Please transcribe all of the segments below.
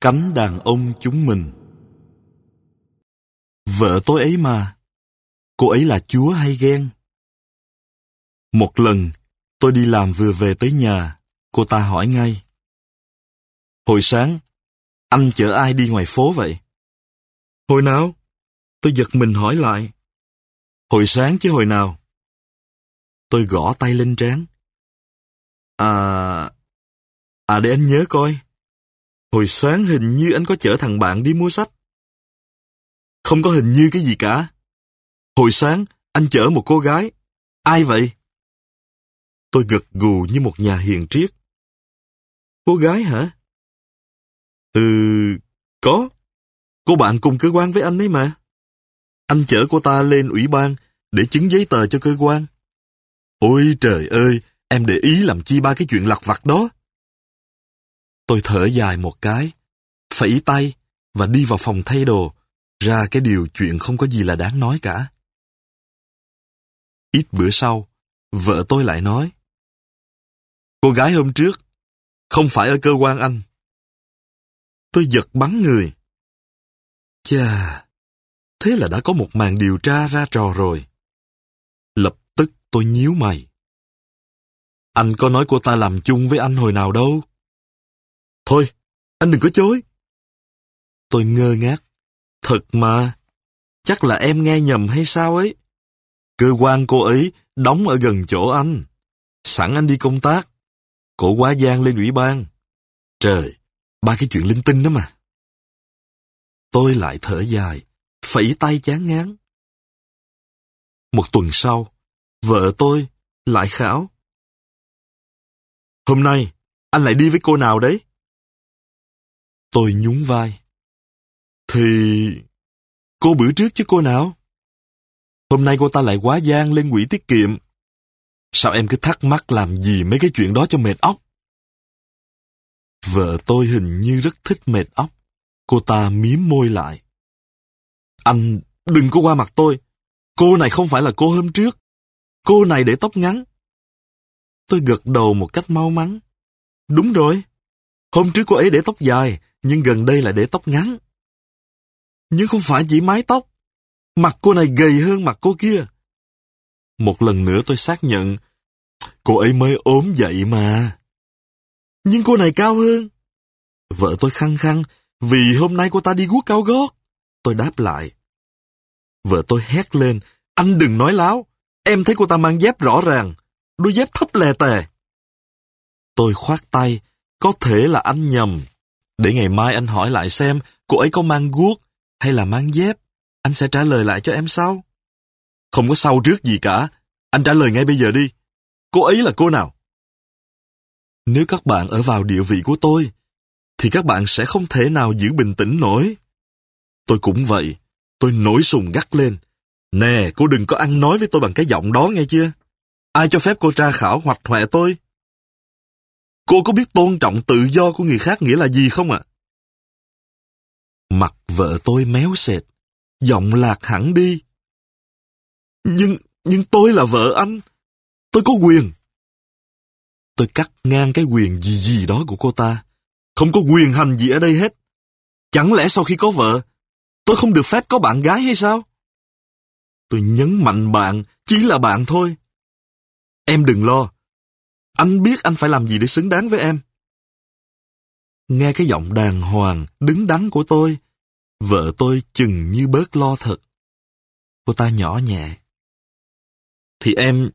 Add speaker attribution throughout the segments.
Speaker 1: Cánh đàn ông chúng mình Vợ tôi ấy mà Cô ấy là chúa hay ghen Một lần Tôi đi làm vừa về tới nhà Cô ta hỏi ngay Hồi sáng Anh chở ai đi ngoài phố vậy? Hồi nào? Tôi giật mình hỏi lại Hồi sáng chứ hồi nào? Tôi gõ tay lên trán À... À để anh nhớ coi. Hồi sáng hình như anh có chở thằng bạn đi mua sách. Không có hình như cái gì cả. Hồi sáng anh chở một cô gái. Ai vậy? Tôi gật gù như một nhà hiền triết. Cô gái hả? Ừ, có. Cô bạn cùng cơ quan với anh ấy mà. Anh chở cô ta lên ủy ban để chứng giấy tờ cho cơ quan. Ôi trời ơi, Em để ý làm chi ba cái chuyện lặt vặt đó. Tôi thở dài một cái, phẩy tay và đi vào phòng thay đồ, ra cái điều chuyện không có gì là đáng nói cả. Ít bữa sau, vợ tôi lại nói, Cô gái hôm trước, không phải ở cơ quan anh. Tôi giật bắn người. Chà, thế là đã có một màn điều tra ra trò rồi. Lập tức tôi nhíu mày. Anh có nói cô ta làm chung với anh hồi nào đâu. Thôi, anh đừng có chối. Tôi ngơ ngác. Thật mà, chắc là em nghe nhầm hay sao ấy. Cơ quan cô ấy đóng ở gần chỗ anh. Sẵn anh đi công tác. Cổ quá gian lên ủy ban. Trời, ba cái chuyện linh tinh đó mà. Tôi lại thở dài, phẩy tay chán ngán. Một tuần sau, vợ tôi lại khảo. Hôm nay, anh lại đi với cô nào đấy? Tôi nhún vai. Thì... Cô bữa trước chứ cô nào? Hôm nay cô ta lại quá gian lên quỹ tiết kiệm. Sao em cứ thắc mắc làm gì mấy cái chuyện đó cho mệt óc? Vợ tôi hình như rất thích mệt óc. Cô ta miếm môi lại. Anh đừng có qua mặt tôi. Cô này không phải là cô hôm trước. Cô này để tóc ngắn. Tôi gật đầu một cách mau mắn. Đúng rồi. Hôm trước cô ấy để tóc dài, nhưng gần đây lại để tóc ngắn. Nhưng không phải chỉ mái tóc. Mặt cô này gầy hơn mặt cô kia. Một lần nữa tôi xác nhận, cô ấy mới ốm dậy mà. Nhưng cô này cao hơn. Vợ tôi khăng khăng, vì hôm nay cô ta đi guốc cao gót. Tôi đáp lại. Vợ tôi hét lên, anh đừng nói láo. Em thấy cô ta mang dép rõ ràng đôi dép thấp lè tè. Tôi khoát tay, có thể là anh nhầm. Để ngày mai anh hỏi lại xem cô ấy có mang guốc hay là mang dép. Anh sẽ trả lời lại cho em sau. Không có sau trước gì cả. Anh trả lời ngay bây giờ đi. Cô ấy là cô nào? Nếu các bạn ở vào địa vị của tôi, thì các bạn sẽ không thể nào giữ bình tĩnh nổi. Tôi cũng vậy. Tôi nổi sùng gắt lên. Nè, cô đừng có ăn nói với tôi bằng cái giọng đó nghe chưa? Ai cho phép cô tra khảo hoạch hoẹ tôi? Cô có biết tôn trọng tự do của người khác nghĩa là gì không ạ? Mặt vợ tôi méo sệt, giọng lạc hẳn đi. Nhưng, nhưng tôi là vợ anh. Tôi có quyền. Tôi cắt ngang cái quyền gì gì đó của cô ta. Không có quyền hành gì ở đây hết. Chẳng lẽ sau khi có vợ, tôi không được phép có bạn gái hay sao? Tôi nhấn mạnh bạn, chỉ là bạn thôi. Em đừng lo. Anh biết anh phải làm gì để xứng đáng với em. Nghe cái giọng đàng hoàng, đứng đắn của tôi, vợ tôi chừng như bớt lo thật. Cô ta nhỏ nhẹ. Thì em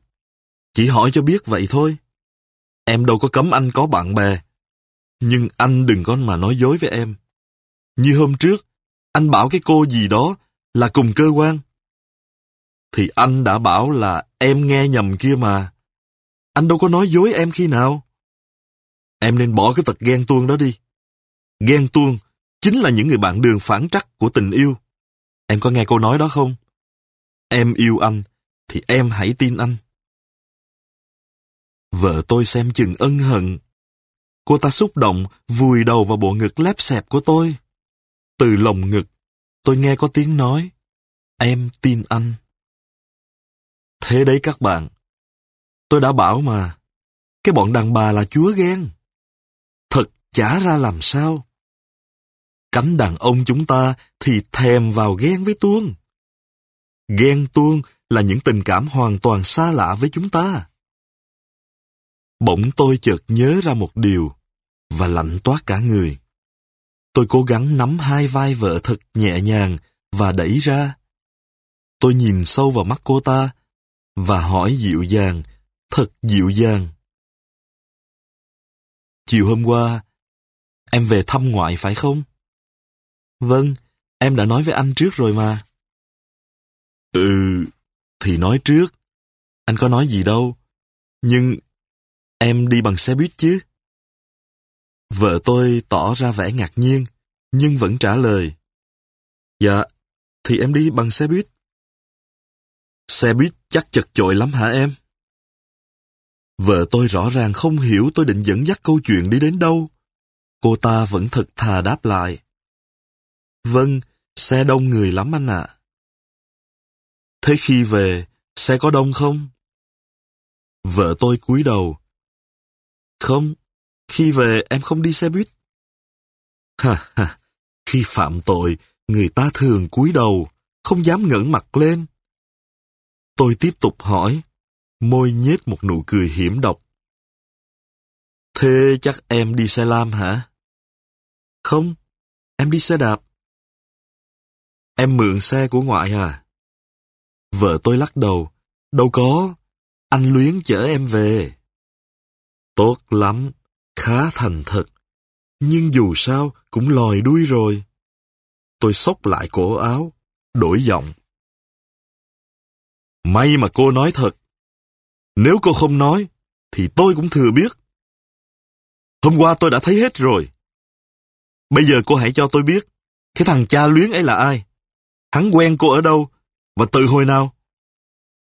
Speaker 1: chỉ hỏi cho biết vậy thôi. Em đâu có cấm anh có bạn bè. Nhưng anh đừng có mà nói dối với em. Như hôm trước, anh bảo cái cô gì đó là cùng cơ quan. Thì anh đã bảo là em nghe nhầm kia mà. Anh đâu có nói dối em khi nào. Em nên bỏ cái tật ghen tuông đó đi. Ghen tuông chính là những người bạn đường phản trắc của tình yêu. Em có nghe câu nói đó không? Em yêu anh, thì em hãy tin anh. Vợ tôi xem chừng ân hận. Cô ta xúc động, vùi đầu vào bộ ngực lép xẹp của tôi. Từ lồng ngực, tôi nghe có tiếng nói, em tin anh. Thế đấy các bạn, Tôi đã bảo mà, cái bọn đàn bà là chúa ghen. Thật chả ra làm sao. cánh đàn ông chúng ta thì thèm vào ghen với tuông, Ghen tuông là những tình cảm hoàn toàn xa lạ với chúng ta. Bỗng tôi chợt nhớ ra một điều và lạnh toát cả người. Tôi cố gắng nắm hai vai vợ thật nhẹ nhàng và đẩy ra. Tôi nhìn sâu vào mắt cô ta và hỏi dịu dàng, thật dịu dàng. Chiều hôm qua, em về thăm ngoại phải không? Vâng, em đã nói với anh trước rồi mà. Ừ, thì nói trước. Anh có nói gì đâu. Nhưng em đi bằng xe buýt chứ? Vợ tôi tỏ ra vẻ ngạc nhiên, nhưng vẫn trả lời. Dạ, thì em đi bằng xe buýt. Xe buýt chắc chật chội lắm hả em? Vợ tôi rõ ràng không hiểu tôi định dẫn dắt câu chuyện đi đến đâu. Cô ta vẫn thật thà đáp lại. Vâng, xe đông người lắm anh ạ. Thế khi về, xe có đông không? Vợ tôi cúi đầu. Không, khi về em không đi xe buýt. Ha ha, khi phạm tội, người ta thường cúi đầu, không dám ngẩng mặt lên. Tôi tiếp tục hỏi, môi nhếch một nụ cười hiểm độc. Thế chắc em đi xe lam hả? Không, em đi xe đạp. Em mượn xe của ngoại à? Vợ tôi lắc đầu. Đâu có, anh Luyến chở em về. Tốt lắm, khá thành thật. Nhưng dù sao cũng lòi đuôi rồi. Tôi xốc lại cổ áo, đổi giọng. May mà cô nói thật. Nếu cô không nói, thì tôi cũng thừa biết. Hôm qua tôi đã thấy hết rồi. Bây giờ cô hãy cho tôi biết, cái thằng cha luyến ấy là ai? Hắn quen cô ở đâu? Và từ hồi nào?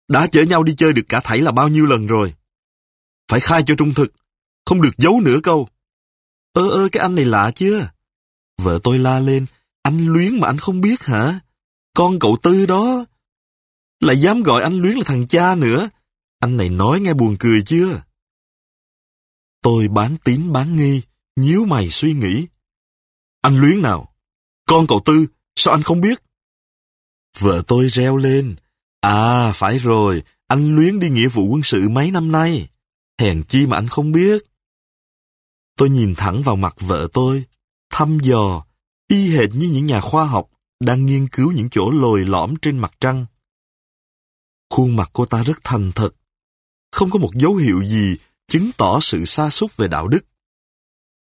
Speaker 1: Đã chở nhau đi chơi được cả thảy là bao nhiêu lần rồi? Phải khai cho trung thực, không được giấu nửa câu. Ơ ơ cái anh này lạ chưa? Vợ tôi la lên, anh luyến mà anh không biết hả? Con cậu Tư đó. Lại dám gọi anh luyến là thằng cha nữa. Anh này nói nghe buồn cười chưa? Tôi bán tín bán nghi, nhíu mày suy nghĩ. Anh luyến nào? Con cậu Tư, sao anh không biết? Vợ tôi reo lên. À, phải rồi, anh Luyến đi nghĩa vụ quân sự mấy năm nay. Hèn chi mà anh không biết. Tôi nhìn thẳng vào mặt vợ tôi, thăm dò, y hệt như những nhà khoa học đang nghiên cứu những chỗ lồi lõm trên mặt trăng. Khuôn mặt cô ta rất thành thật, không có một dấu hiệu gì chứng tỏ sự xa xúc về đạo đức.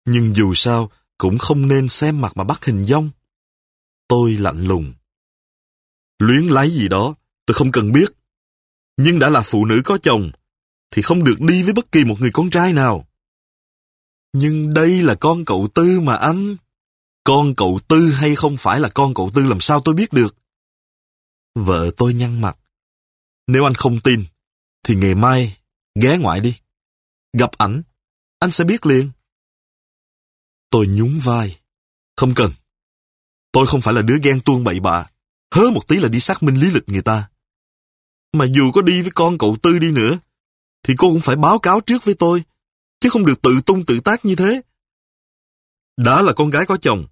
Speaker 1: Nhưng dù sao, cũng không nên xem mặt mà bắt hình dong. Tôi lạnh lùng. Luyến lấy gì đó, tôi không cần biết. Nhưng đã là phụ nữ có chồng, thì không được đi với bất kỳ một người con trai nào. Nhưng đây là con cậu Tư mà anh. Con cậu Tư hay không phải là con cậu Tư làm sao tôi biết được. Vợ tôi nhăn mặt. Nếu anh không tin, thì ngày mai ghé ngoại đi. Gặp ảnh, anh sẽ biết liền. Tôi nhún vai. Không cần. Tôi không phải là đứa ghen tuông bậy bạ. Hớ một tí là đi xác minh lý lịch người ta. Mà dù có đi với con cậu Tư đi nữa, thì cô cũng phải báo cáo trước với tôi, chứ không được tự tung tự tác như thế. Đã là con gái có chồng,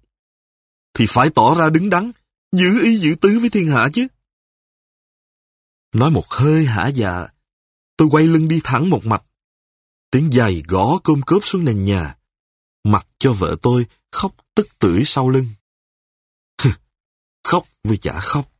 Speaker 1: thì phải tỏ ra đứng đắn, giữ ý giữ tứ với thiên hạ chứ. Nói một hơi hả dạ, tôi quay lưng đi thẳng một mạch. Tiếng giày gõ cơm cớp xuống nền nhà, mặc cho vợ tôi khóc tức tưởi sau lưng. khóc vì chả khóc.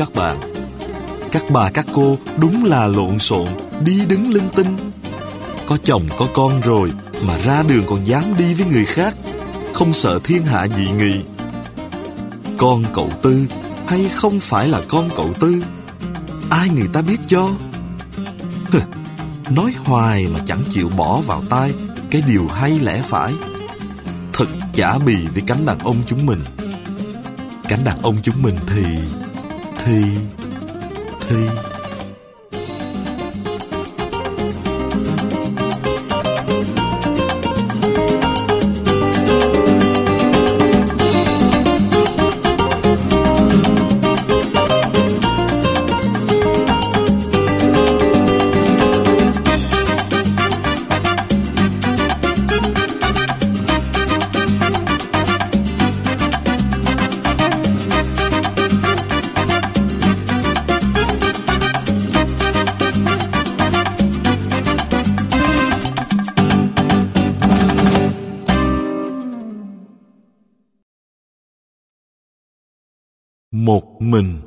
Speaker 1: Các bạn Các bà, các cô đúng là lộn xộn, Đi đứng linh tinh. Có chồng, có con rồi Mà ra đường còn dám đi với người khác, Không sợ thiên hạ dị nghị. Con cậu Tư Hay không phải là con cậu Tư? Ai người ta biết cho? Nói hoài mà chẳng chịu bỏ vào tai, cái điều hay lẽ phải. Thật chả bì với cánh đàn ông chúng mình. Cánh đàn ông chúng mình thì thì... thì... một mình.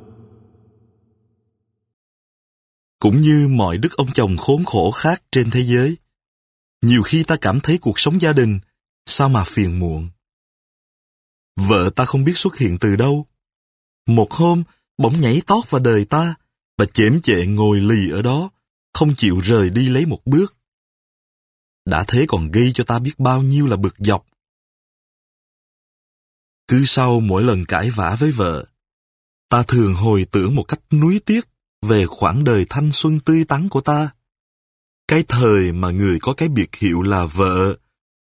Speaker 1: Cũng như mọi đức ông chồng khốn khổ khác trên thế giới, nhiều khi ta cảm thấy cuộc sống gia đình sao mà phiền muộn. Vợ ta không biết xuất hiện từ đâu. Một hôm, bỗng nhảy tót vào đời ta và chễm chệ ngồi lì ở đó, không chịu rời đi lấy một bước. Đã thế còn gây cho ta biết bao nhiêu là bực dọc. Cứ sau mỗi lần cãi vã với vợ ta thường hồi tưởng một cách nuối tiếc về khoảng đời thanh xuân tươi tắn của ta. Cái thời mà người có cái biệt hiệu là vợ,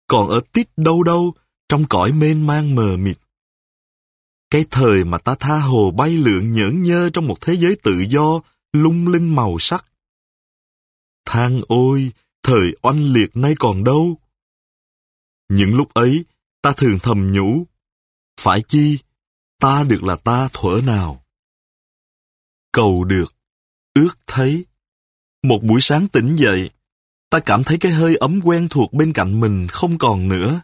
Speaker 1: còn ở tít đâu đâu trong cõi mênh mang mờ mịt. Cái thời mà ta tha hồ bay lượn nhởn nhơ trong một thế giới tự do, lung linh màu sắc. Thang ôi, thời oanh liệt nay còn đâu? Những lúc ấy, ta thường thầm nhủ, phải chi ta được là ta thuở nào. Cầu được, ước thấy. Một buổi sáng tỉnh dậy, ta cảm thấy cái hơi ấm quen thuộc bên cạnh mình không còn nữa.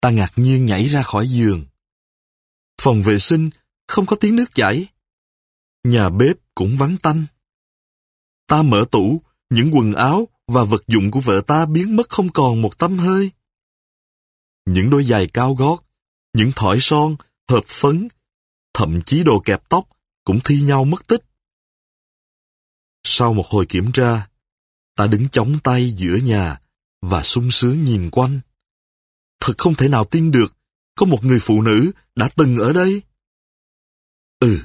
Speaker 1: Ta ngạc nhiên nhảy ra khỏi giường. Phòng vệ sinh không có tiếng nước chảy. Nhà bếp cũng vắng tanh. Ta mở tủ, những quần áo và vật dụng của vợ ta biến mất không còn một tấm hơi. Những đôi giày cao gót, những thỏi son hợp phấn, thậm chí đồ kẹp tóc cũng thi nhau mất tích. Sau một hồi kiểm tra, ta đứng chống tay giữa nhà và sung sướng nhìn quanh. Thật không thể nào tin được có một người phụ nữ đã từng ở đây. Ừ,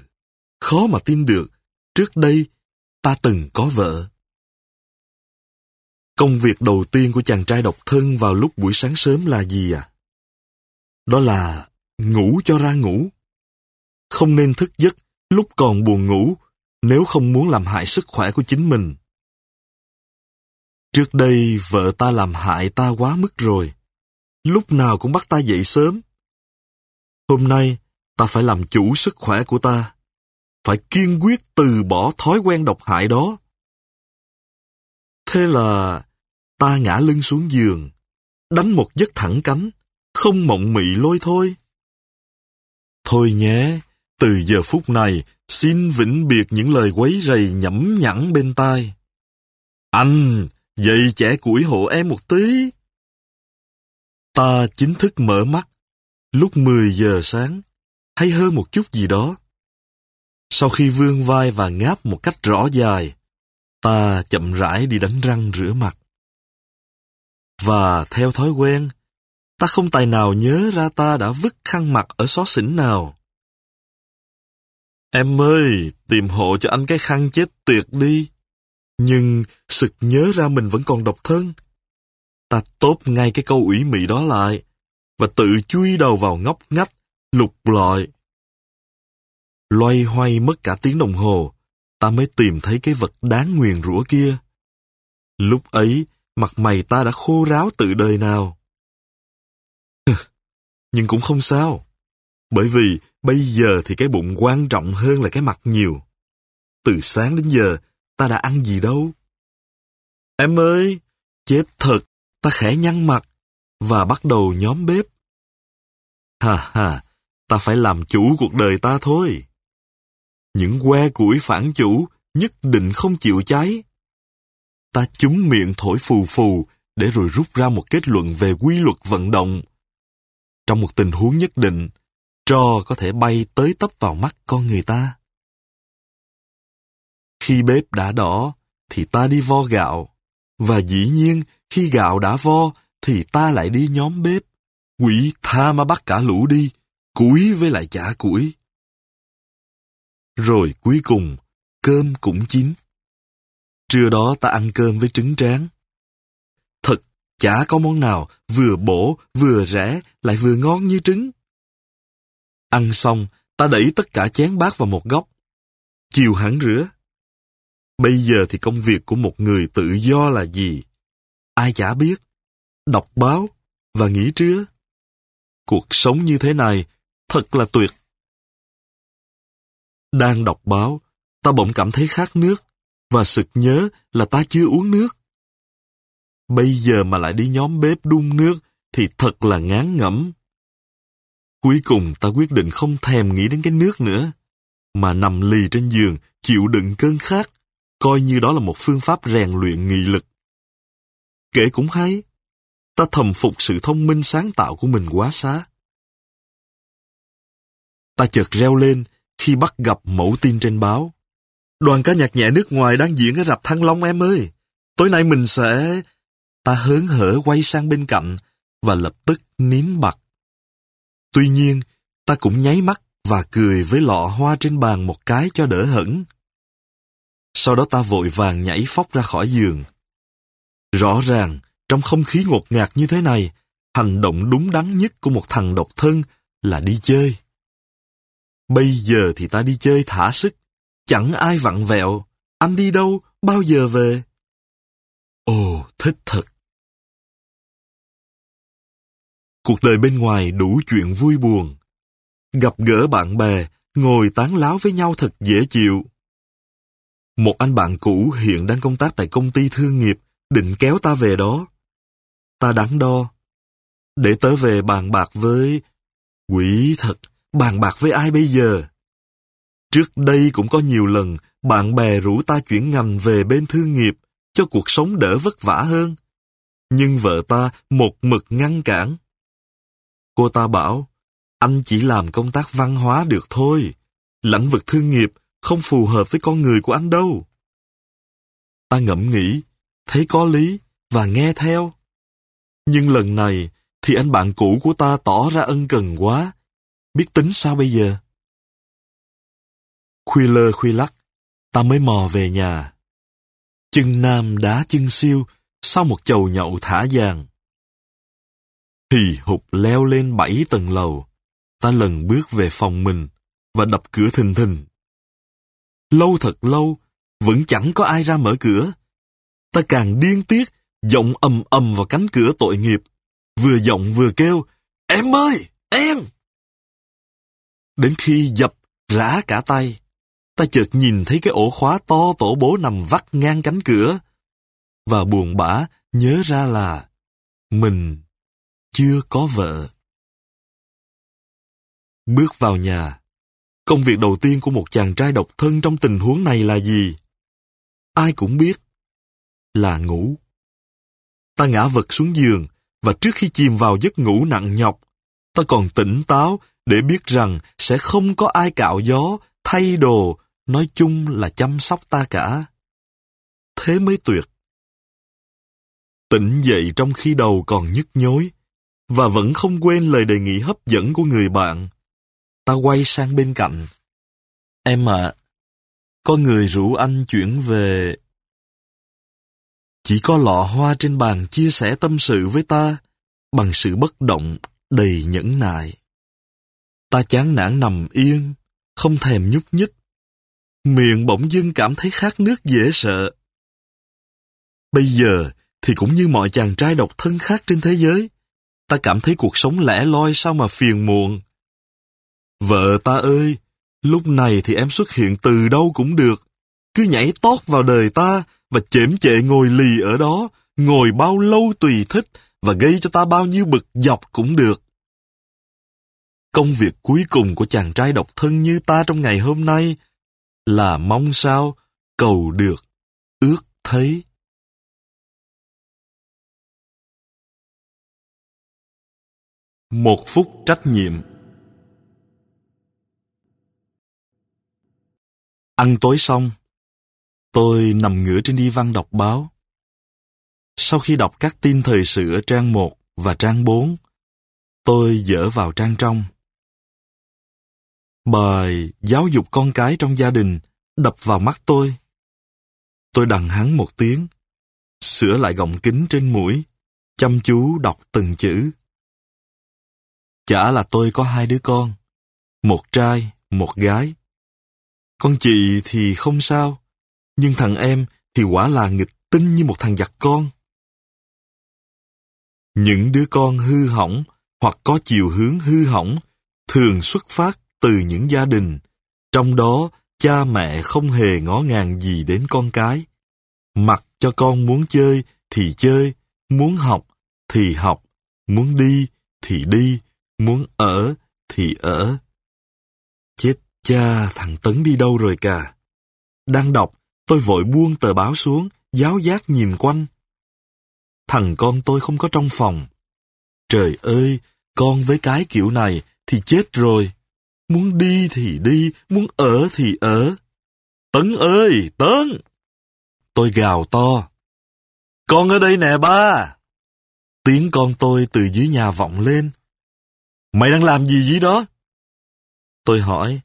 Speaker 1: khó mà tin được, trước đây ta từng có vợ. Công việc đầu tiên của chàng trai độc thân vào lúc buổi sáng sớm là gì à? Đó là ngủ cho ra ngủ. Không nên thức giấc lúc còn buồn ngủ nếu không muốn làm hại sức khỏe của chính mình. Trước đây vợ ta làm hại ta quá mức rồi. Lúc nào cũng bắt ta dậy sớm. Hôm nay ta phải làm chủ sức khỏe của ta. Phải kiên quyết từ bỏ thói quen độc hại đó. Thế là ta ngã lưng xuống giường, đánh một giấc thẳng cánh, không mộng mị lôi thôi. Thôi nhé, từ giờ phút này, xin vĩnh biệt những lời quấy rầy nhẫm nhẵn bên tai. Anh, dậy trẻ củi hộ em một tí. Ta chính thức mở mắt, lúc 10 giờ sáng, hay hơn một chút gì đó. Sau khi vươn vai và ngáp một cách rõ dài, ta chậm rãi đi đánh răng rửa mặt. Và theo thói quen, ta không tài nào nhớ ra ta đã vứt khăn mặt ở xó xỉnh nào. Em ơi, tìm hộ cho anh cái khăn chết tiệt đi. Nhưng sực nhớ ra mình vẫn còn độc thân. Ta tốt ngay cái câu ủy mị đó lại, và tự chui đầu vào ngóc ngách, lục lọi. Loay hoay mất cả tiếng đồng hồ, ta mới tìm thấy cái vật đáng nguyền rủa kia. Lúc ấy, mặt mày ta đã khô ráo từ đời nào. Nhưng cũng không sao. Bởi vì bây giờ thì cái bụng quan trọng hơn là cái mặt nhiều. Từ sáng đến giờ, ta đã ăn gì đâu. Em ơi, chết thật, ta khẽ nhăn mặt và bắt đầu nhóm bếp. Hà hà, ta phải làm chủ cuộc đời ta thôi. Những que củi phản chủ nhất định không chịu cháy. Ta chúm miệng thổi phù phù để rồi rút ra một kết luận về quy luật vận động. Trong một tình huống nhất định, Tro có thể bay tới tấp vào mắt con người ta. Khi bếp đã đỏ, thì ta đi vo gạo. Và dĩ nhiên, khi gạo đã vo, thì ta lại đi nhóm bếp. Quỷ tha mà bắt cả lũ đi, củi với lại chả củi. Rồi cuối cùng, cơm cũng chín. Trưa đó ta ăn cơm với trứng tráng. Chả có món nào vừa bổ, vừa rẻ, lại vừa ngon như trứng. Ăn xong, ta đẩy tất cả chén bát vào một góc. Chiều hẳn rửa. Bây giờ thì công việc của một người tự do là gì? Ai chả biết. Đọc báo và nghỉ trưa. Cuộc sống như thế này thật là tuyệt. Đang đọc báo, ta bỗng cảm thấy khát nước và sực nhớ là ta chưa uống nước. Bây giờ mà lại đi nhóm bếp đun nước thì thật là ngán ngẩm. Cuối cùng ta quyết định không thèm nghĩ đến cái nước nữa, mà nằm lì trên giường chịu đựng cơn khát, coi như đó là một phương pháp rèn luyện nghị lực. Kể cũng hay, ta thầm phục sự thông minh sáng tạo của mình quá xá. Ta chợt reo lên khi bắt gặp mẫu tin trên báo. Đoàn ca nhạc nhẹ nước ngoài đang diễn ở rạp Thăng Long em ơi. Tối nay mình sẽ... Ta hớn hở quay sang bên cạnh và lập tức nín bặt. Tuy nhiên, ta cũng nháy mắt và cười với lọ hoa trên bàn một cái cho đỡ hẳn. Sau đó ta vội vàng nhảy phóc ra khỏi giường. Rõ ràng, trong không khí ngột ngạt như thế này, hành động đúng đắn nhất của một thằng độc thân là đi chơi. Bây giờ thì ta đi chơi thả sức, chẳng ai vặn vẹo. Anh đi đâu, bao giờ về? Ồ, thích thật. Cuộc đời bên ngoài đủ chuyện vui buồn. Gặp gỡ bạn bè, ngồi tán láo với nhau thật dễ chịu. Một anh bạn cũ hiện đang công tác tại công ty thương nghiệp, định kéo ta về đó. Ta đắn đo. Để tớ về bàn bạc với... Quỷ thật, bàn bạc với ai bây giờ? Trước đây cũng có nhiều lần bạn bè rủ ta chuyển ngành về bên thương nghiệp cho cuộc sống đỡ vất vả hơn. Nhưng vợ ta một mực ngăn cản. Cô ta bảo, anh chỉ làm công tác văn hóa được thôi. Lãnh vực thương nghiệp không phù hợp với con người của anh đâu. Ta ngẫm nghĩ, thấy có lý và nghe theo. Nhưng lần này thì anh bạn cũ của ta tỏ ra ân cần quá. Biết tính sao bây giờ? Khuya lơ khuya lắc, ta mới mò về nhà. Chân nam đá chân siêu sau một chầu nhậu thả vàng. Hì hục leo lên bảy tầng lầu, ta lần bước về phòng mình và đập cửa thình thình. Lâu thật lâu, vẫn chẳng có ai ra mở cửa. Ta càng điên tiết, giọng ầm ầm vào cánh cửa tội nghiệp, vừa giọng vừa kêu, Em ơi, em! Đến khi dập rã cả tay, ta chợt nhìn thấy cái ổ khóa to tổ bố nằm vắt ngang cánh cửa. Và buồn bã nhớ ra là mình chưa có vợ. Bước vào nhà, công việc đầu tiên của một chàng trai độc thân trong tình huống này là gì? Ai cũng biết, là ngủ. Ta ngã vật xuống giường, và trước khi chìm vào giấc ngủ nặng nhọc, ta còn tỉnh táo để biết rằng sẽ không có ai cạo gió, thay đồ, nói chung là chăm sóc ta cả. Thế mới tuyệt. Tỉnh dậy trong khi đầu còn nhức nhối, và vẫn không quên lời đề nghị hấp dẫn của người bạn. Ta quay sang bên cạnh. Em ạ, có người rủ anh chuyển về... Chỉ có lọ hoa trên bàn chia sẻ tâm sự với ta bằng sự bất động đầy nhẫn nại. Ta chán nản nằm yên, không thèm nhúc nhích. Miệng bỗng dưng cảm thấy khát nước dễ sợ. Bây giờ thì cũng như mọi chàng trai độc thân khác trên thế giới, ta cảm thấy cuộc sống lẻ loi sao mà phiền muộn. Vợ ta ơi, lúc này thì em xuất hiện từ đâu cũng được. Cứ nhảy tót vào đời ta và chễm chệ ngồi lì ở đó, ngồi bao lâu tùy thích và gây cho ta bao nhiêu bực dọc cũng được. Công việc cuối cùng của chàng trai độc thân như ta trong ngày hôm nay là mong sao cầu được, ước thấy. Một phút trách nhiệm Ăn tối xong, Tôi nằm ngửa trên đi văn đọc báo. Sau khi đọc các tin thời sự ở trang 1 và trang 4, tôi dở vào trang trong. Bài giáo dục con cái trong gia đình đập vào mắt tôi. Tôi đằng hắn một tiếng, sửa lại gọng kính trên mũi, chăm chú đọc từng chữ. Chả là tôi có hai đứa con, một trai, một gái. Con chị thì không sao, nhưng thằng em thì quả là nghịch tinh như một thằng giặc con. Những đứa con hư hỏng hoặc có chiều hướng hư hỏng thường xuất phát từ những gia đình, trong đó cha mẹ không hề ngó ngàng gì đến con cái. Mặc cho con muốn chơi thì chơi, muốn học thì học, muốn đi thì đi, muốn ở thì ở. Chết cha, thằng Tấn đi đâu rồi cả? Đang đọc, tôi vội buông tờ báo xuống, giáo giác nhìn quanh. Thằng con tôi không có trong phòng. Trời ơi, con với cái kiểu này thì chết rồi. Muốn đi thì đi, muốn ở thì ở. Tấn ơi, Tấn! Tôi gào to. Con ở đây nè ba! Tiếng con tôi từ dưới nhà vọng lên. Mày đang làm gì dưới đó? Tôi hỏi.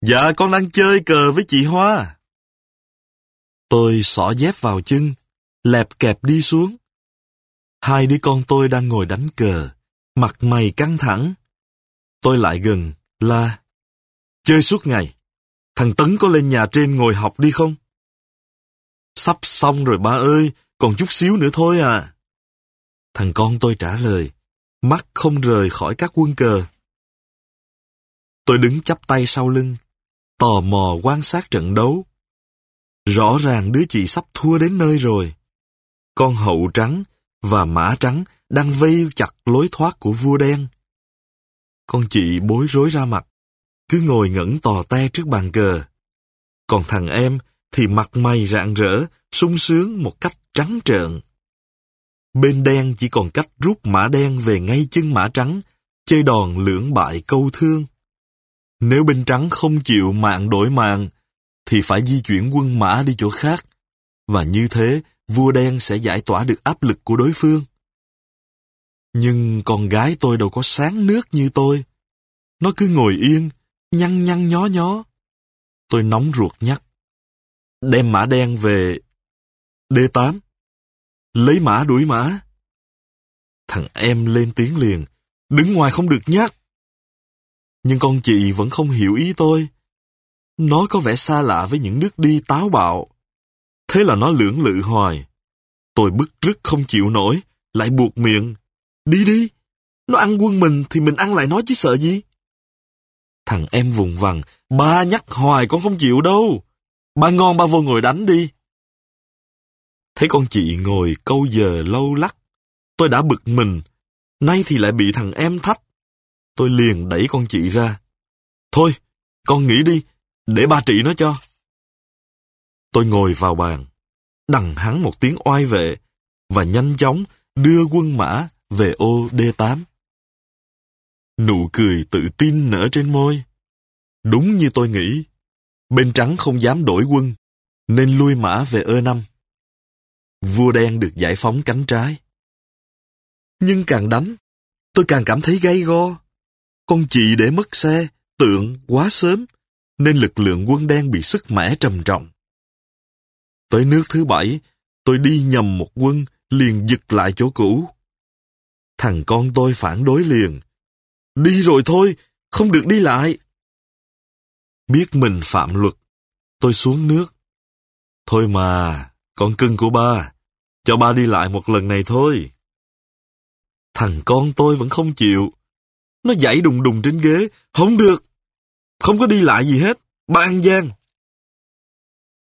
Speaker 1: Dạ con đang chơi cờ với chị Hoa. Tôi xỏ dép vào chân, lẹp kẹp đi xuống. Hai đứa con tôi đang ngồi đánh cờ, mặt mày căng thẳng. Tôi lại gần, la. Chơi suốt ngày. Thằng Tấn có lên nhà trên ngồi học đi không? Sắp xong rồi ba ơi, còn chút xíu nữa thôi à. Thằng con tôi trả lời, mắt không rời khỏi các quân cờ. Tôi đứng chắp tay sau lưng, tò mò quan sát trận đấu. Rõ ràng đứa chị sắp thua đến nơi rồi. Con hậu trắng và mã trắng đang vây chặt lối thoát của vua đen. Con chị bối rối ra mặt, cứ ngồi ngẩn tò te trước bàn cờ. Còn thằng em thì mặt mày rạng rỡ, sung sướng một cách trắng trợn. Bên đen chỉ còn cách rút mã đen về ngay chân mã trắng, chơi đòn lưỡng bại câu thương. Nếu bên trắng không chịu mạng đổi mạng, thì phải di chuyển quân mã đi chỗ khác, và như thế vua đen sẽ giải tỏa được áp lực của đối phương. Nhưng con gái tôi đâu có sáng nước như tôi. Nó cứ ngồi yên, nhăn nhăn nhó nhó. Tôi nóng ruột nhắc. Đem mã đen về D8. Lấy mã đuổi mã. Thằng em lên tiếng liền. Đứng ngoài không được nhắc. Nhưng con chị vẫn không hiểu ý tôi. Nó có vẻ xa lạ với những nước đi táo bạo. Thế là nó lưỡng lự hoài. Tôi bức rứt không chịu nổi, lại buộc miệng. Đi đi, nó ăn quân mình thì mình ăn lại nó chứ sợ gì. Thằng em vùng vằng, ba nhắc hoài con không chịu đâu. Ba ngon ba vô ngồi đánh đi. Thấy con chị ngồi câu giờ lâu lắc, tôi đã bực mình, nay thì lại bị thằng em thách. Tôi liền đẩy con chị ra. Thôi, con nghỉ đi, để ba trị nó cho. Tôi ngồi vào bàn, đằng hắn một tiếng oai vệ và nhanh chóng đưa quân mã về ô D8. Nụ cười tự tin nở trên môi. Đúng như tôi nghĩ, bên trắng không dám đổi quân, nên lui mã về ơ năm. Vua đen được giải phóng cánh trái. Nhưng càng đánh, tôi càng cảm thấy gay go. Con chị để mất xe, tượng quá sớm, nên lực lượng quân đen bị sức mẻ trầm trọng. Tới nước thứ bảy, tôi đi nhầm một quân, liền giật lại chỗ cũ. Thằng con tôi phản đối liền. Đi rồi thôi, không được đi lại. Biết mình phạm luật, tôi xuống nước. Thôi mà, con cưng của ba, cho ba đi lại một lần này thôi. Thằng con tôi vẫn không chịu. Nó dãy đùng đùng trên ghế, không được. Không có đi lại gì hết, ba ăn gian.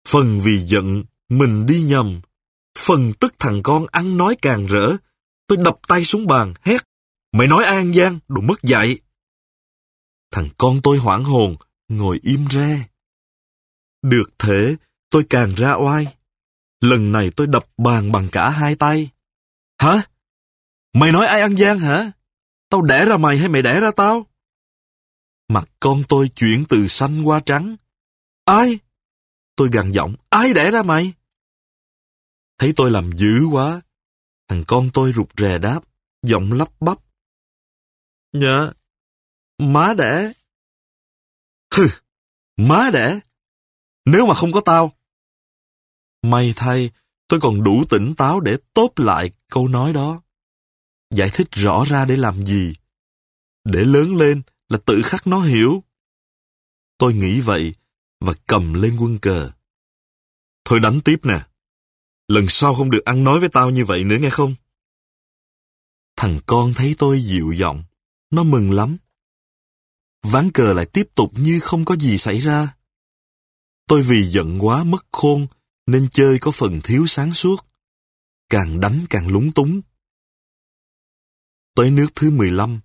Speaker 1: Phần vì giận, mình đi nhầm. Phần tức thằng con ăn nói càng rỡ. Tôi đập tay xuống bàn, hét. Mày nói an gian, đồ mất dạy. Thằng con tôi hoảng hồn, ngồi im re. Được thế, tôi càng ra oai. Lần này tôi đập bàn bằng cả hai tay. Hả? Mày nói ai ăn gian hả? Tao đẻ ra mày hay mày đẻ ra tao? Mặt con tôi chuyển từ xanh qua trắng. Ai? Tôi gằn giọng, ai đẻ ra mày? Thấy tôi làm dữ quá, thằng con tôi rụt rè đáp, giọng lắp bắp. Dạ, má đẻ. Hừ, má đẻ. Nếu mà không có tao. May thay, tôi còn đủ tỉnh táo để tốt lại câu nói đó. Giải thích rõ ra để làm gì? Để lớn lên là tự khắc nó hiểu. Tôi nghĩ vậy và cầm lên quân cờ. Thôi đánh tiếp nè. Lần sau không được ăn nói với tao như vậy nữa nghe không? Thằng con thấy tôi dịu giọng. Nó mừng lắm. Ván cờ lại tiếp tục như không có gì xảy ra. Tôi vì giận quá mất khôn nên chơi có phần thiếu sáng suốt. Càng đánh càng lúng túng. Tới nước thứ 15,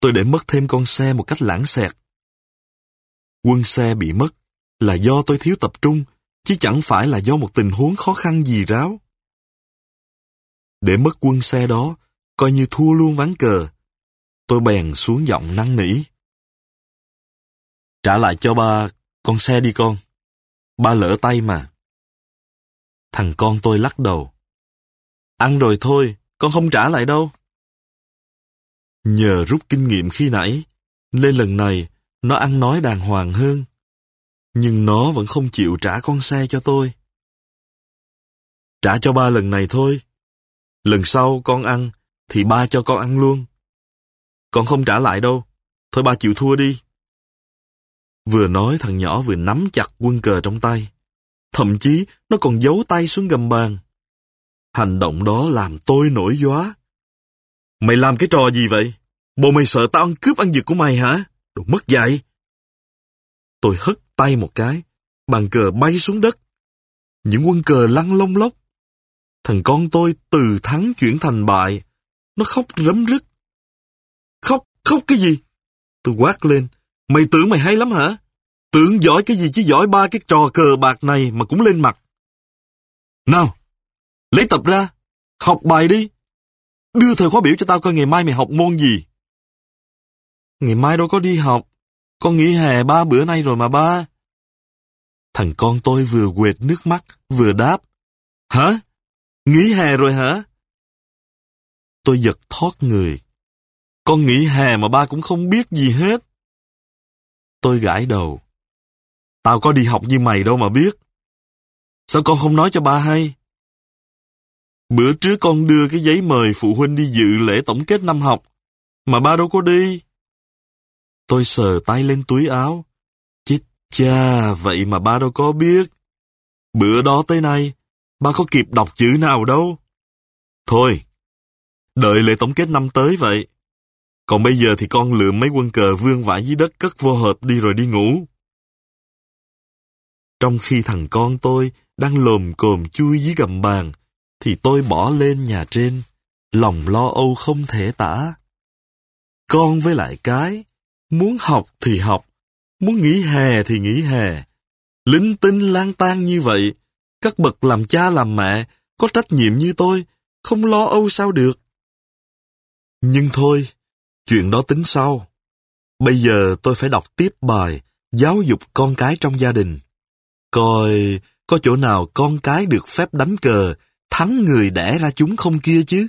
Speaker 1: tôi để mất thêm con xe một cách lãng xẹt. Quân xe bị mất là do tôi thiếu tập trung, chứ chẳng phải là do một tình huống khó khăn gì ráo. Để mất quân xe đó, coi như thua luôn ván cờ. Tôi bèn xuống giọng năn nỉ. Trả lại cho ba con xe đi con. Ba lỡ tay mà. Thằng con tôi lắc đầu. Ăn rồi thôi, con không trả lại đâu. Nhờ rút kinh nghiệm khi nãy, nên lần này nó ăn nói đàng hoàng hơn. Nhưng nó vẫn không chịu trả con xe cho tôi. Trả cho ba lần này thôi. Lần sau con ăn, thì ba cho con ăn luôn. Con không trả lại đâu. Thôi ba chịu thua đi. Vừa nói thằng nhỏ vừa nắm chặt quân cờ trong tay. Thậm chí nó còn giấu tay xuống gầm bàn. Hành động đó làm tôi nổi gióa. Mày làm cái trò gì vậy? Bộ mày sợ tao ăn cướp ăn giật của mày hả? Đồ mất dạy. Tôi hất tay một cái, bàn cờ bay xuống đất. Những quân cờ lăn lông lốc. Thằng con tôi từ thắng chuyển thành bại. Nó khóc rấm rứt. Khóc, khóc cái gì? Tôi quát lên. Mày tưởng mày hay lắm hả? Tưởng giỏi cái gì chứ giỏi ba cái trò cờ bạc này mà cũng lên mặt. Nào, lấy tập ra, học bài đi. Đưa thời khóa biểu cho tao coi ngày mai mày học môn gì. Ngày mai đâu có đi học. Con nghỉ hè ba bữa nay rồi mà ba. Thằng con tôi vừa quệt nước mắt, vừa đáp. Hả? Nghỉ hè rồi hả? Tôi giật thoát người. Con nghỉ hè mà ba cũng không biết gì hết. Tôi gãi đầu. Tao có đi học như mày đâu mà biết. Sao con không nói cho ba hay? Bữa trước con đưa cái giấy mời phụ huynh đi dự lễ tổng kết năm học, mà ba đâu có đi. Tôi sờ tay lên túi áo. Chết cha, vậy mà ba đâu có biết. Bữa đó tới nay, ba có kịp đọc chữ nào đâu. Thôi, đợi lễ tổng kết năm tới vậy. Còn bây giờ thì con lượm mấy quân cờ vương vãi dưới đất cất vô hộp đi rồi đi ngủ. Trong khi thằng con tôi đang lồm cồm chui dưới gầm bàn, thì tôi bỏ lên nhà trên, lòng lo âu không thể tả. Con với lại cái, muốn học thì học, muốn nghỉ hè thì nghỉ hè. Lính tinh lang tan như vậy, các bậc làm cha làm mẹ, có trách nhiệm như tôi, không lo âu sao được. Nhưng thôi, chuyện đó tính sau. Bây giờ tôi phải đọc tiếp bài giáo dục con cái trong gia đình. Coi, có chỗ nào con cái được phép đánh cờ, thắng người đẻ ra chúng không kia chứ?